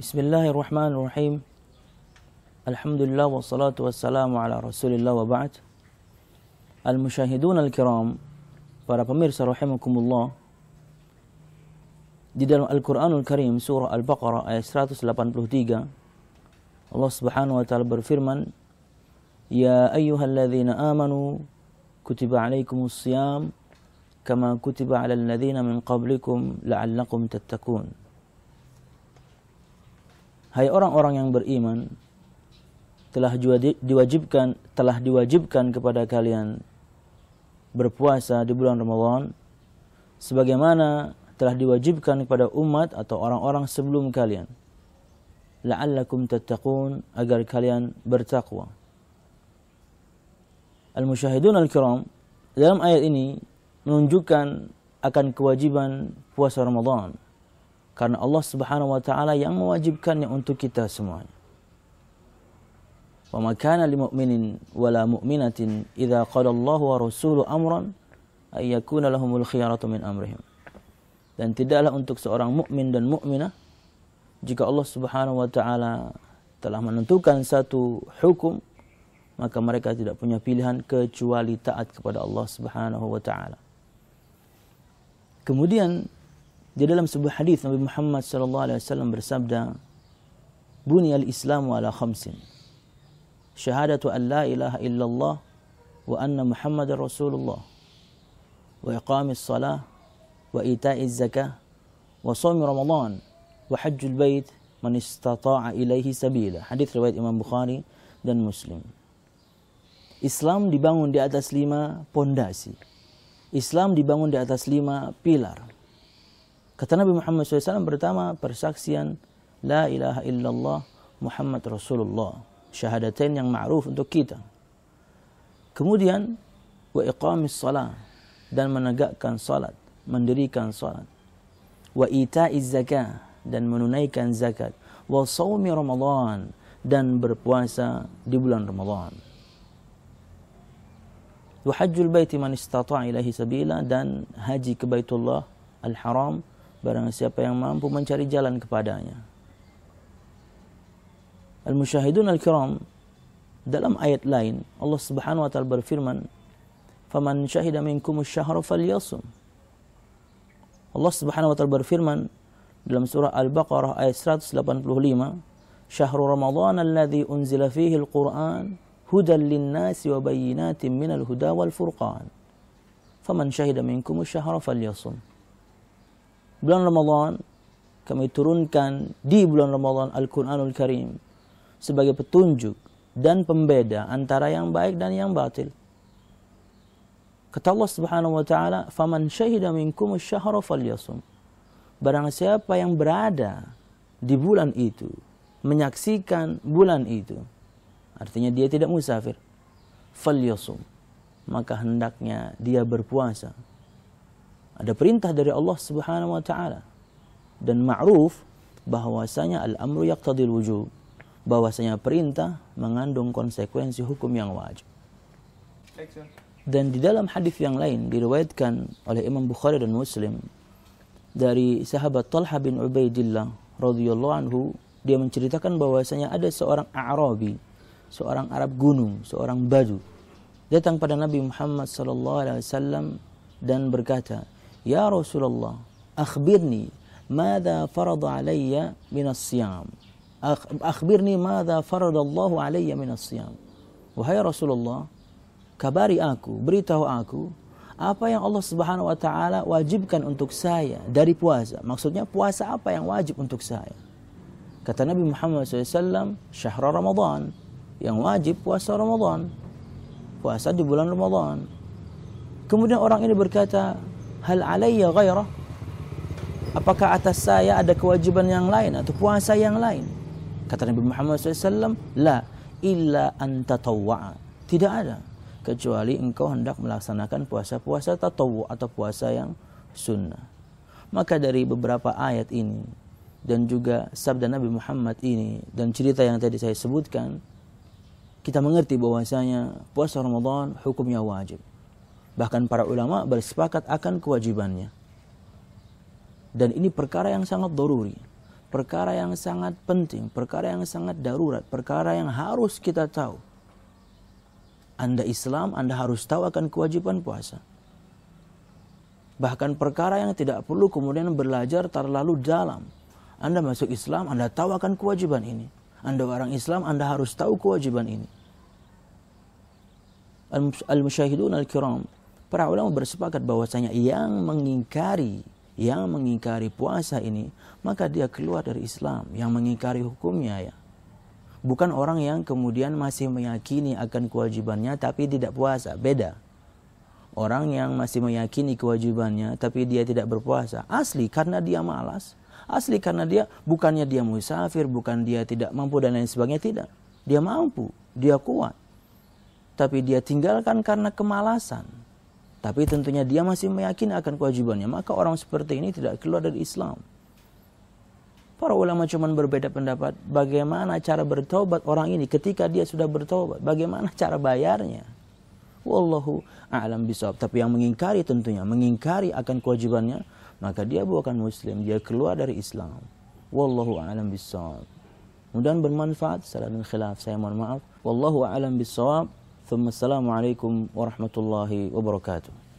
Bismillahirrahmanirrahim. Alhamdulillah wassalatu wassalamu ala Rasulillah wa ba'd. Al-musyahidun al-kiram, para pemirsa rahimakumullah. Di dalam Al-Qur'anul Karim surah Al-Baqarah ayat 183 Allah Subhanahu wa taala berfirman, "Ya ayyuhalladzina amanu kutiba alaikumus siyam kama kutiba alal ladzina min qablikum la'allakum tattaqun." Hai orang-orang yang beriman, telah diwajibkan telah diwajibkan kepada kalian berpuasa di bulan Ramadan sebagaimana telah diwajibkan kepada umat atau orang-orang sebelum kalian. La'allakum tattaqun agar kalian bertakwa. Al-musyahidun al-kiram dalam ayat ini menunjukkan akan kewajiban puasa Ramadan karena Allah Subhanahu wa taala yang mewajibkannya untuk kita semuanya. Wa kana lil mu'minin wala mu'minatin idza qala Allahu wa rasuluhu amran ay yakuna lahumul khiyaratu min amrihim. Dan tidaklah untuk seorang mukmin dan mukminah jika Allah Subhanahu wa taala telah menentukan satu hukum maka mereka tidak punya pilihan kecuali taat kepada Allah Subhanahu wa taala. Kemudian di dalam sebuah hadis Nabi Muhammad sallallahu alaihi wasallam bersabda, "Bunyal Islamu ala khamsin. Syahadatu an la ilaha illallah wa anna Muhammadar Rasulullah wa iqamis salah wa ita'iz zakah wa shaum Ramadan wa hajjul bait man istata'a ilaihi sabila." Hadis riwayat Imam Bukhari dan Muslim. Islam dibangun di atas lima pondasi. Islam dibangun di atas lima pilar. Kata Nabi Muhammad SAW pertama persaksian La ilaha illallah Muhammad Rasulullah. Syahadatain yang ma'ruf untuk kita. Kemudian wa iqamis salat dan menegakkan salat, mendirikan salat. Wa ita'iz zakah dan menunaikan zakat. Wa sawmi Ramadan dan berpuasa di bulan Ramadan. Wa hajjul baiti man istata'a ilahi sabila dan haji ke Baitullah Al-Haram barang siapa yang mampu mencari jalan kepadanya. Al-musyahidun al-kiram dalam ayat lain Allah Subhanahu wa taala berfirman, "Faman syahida minkum asy-syahra falyasum." Allah Subhanahu wa taala berfirman dalam surah Al-Baqarah ayat 185, "Syahrul Ramadan alladzi unzila fihi al-Qur'an hudan lin-nasi wa bayyinatin minal huda wal furqan." Faman syahida minkum asy-syahra falyasum bulan Ramadan kami turunkan di bulan Ramadan Al-Qur'anul Karim sebagai petunjuk dan pembeda antara yang baik dan yang batil. Kata Allah Subhanahu wa taala, "Faman syahida minkum asy-syahra falyasum." Barang siapa yang berada di bulan itu, menyaksikan bulan itu, artinya dia tidak musafir, falyasum. Maka hendaknya dia berpuasa ada perintah dari Allah Subhanahu wa taala dan ma'ruf bahwasanya al-amru yaqtadil wujub bahwasanya perintah mengandung konsekuensi hukum yang wajib. Dan di dalam hadis yang lain diriwayatkan oleh Imam Bukhari dan Muslim dari sahabat Talha bin Ubaidillah radhiyallahu anhu dia menceritakan bahwasanya ada seorang Arabi, seorang Arab gunung, seorang Badu datang pada Nabi Muhammad sallallahu alaihi wasallam dan berkata, Ya Rasulullah, akhbirni ماذا فرض علي من الصيام أخبرني ماذا فرض الله علي من الصيام Wahai Rasulullah, kabari aku, beritahu aku apa yang Allah Subhanahu wa taala wajibkan untuk saya dari puasa. Maksudnya puasa apa yang wajib untuk saya? Kata Nabi Muhammad SAW, syahr Ramadan. Yang wajib puasa Ramadan. Puasa di bulan Ramadan. Kemudian orang ini berkata, hal alayya ghairah? Apakah atas saya ada kewajiban yang lain atau puasa yang lain? Kata Nabi Muhammad SAW, La illa antatawwa'a. Tidak ada. Kecuali engkau hendak melaksanakan puasa-puasa tatawu atau puasa yang sunnah. Maka dari beberapa ayat ini dan juga sabda Nabi Muhammad ini dan cerita yang tadi saya sebutkan, kita mengerti bahwasanya puasa Ramadan hukumnya wajib. Bahkan para ulama bersepakat akan kewajibannya. Dan ini perkara yang sangat doruri. perkara yang sangat penting, perkara yang sangat darurat, perkara yang harus kita tahu. Anda Islam, Anda harus tahu akan kewajiban puasa. Bahkan perkara yang tidak perlu kemudian belajar terlalu dalam. Anda masuk Islam, Anda tahu akan kewajiban ini. Anda orang Islam, Anda harus tahu kewajiban ini. Al-musyahidun al-kiram, para ulama bersepakat bahwasanya yang mengingkari yang mengingkari puasa ini, maka dia keluar dari Islam, yang mengingkari hukumnya ya. Bukan orang yang kemudian masih meyakini akan kewajibannya tapi tidak puasa, beda. Orang yang masih meyakini kewajibannya tapi dia tidak berpuasa, asli karena dia malas, asli karena dia bukannya dia musafir, bukan dia tidak mampu dan lain sebagainya, tidak. Dia mampu, dia kuat. Tapi dia tinggalkan karena kemalasan tapi tentunya dia masih meyakini akan kewajibannya, maka orang seperti ini tidak keluar dari Islam. Para ulama cuma berbeda pendapat bagaimana cara bertobat orang ini ketika dia sudah bertobat, bagaimana cara bayarnya. Wallahu a'lam bisawab. Tapi yang mengingkari tentunya, mengingkari akan kewajibannya, maka dia bukan muslim, dia keluar dari Islam. Wallahu a'lam bisawab. Mudah bermanfaat. Salam khilaf. Saya mohon maaf. Wallahu a'lam bisawab. ثم السلام عليكم ورحمة الله وبركاته.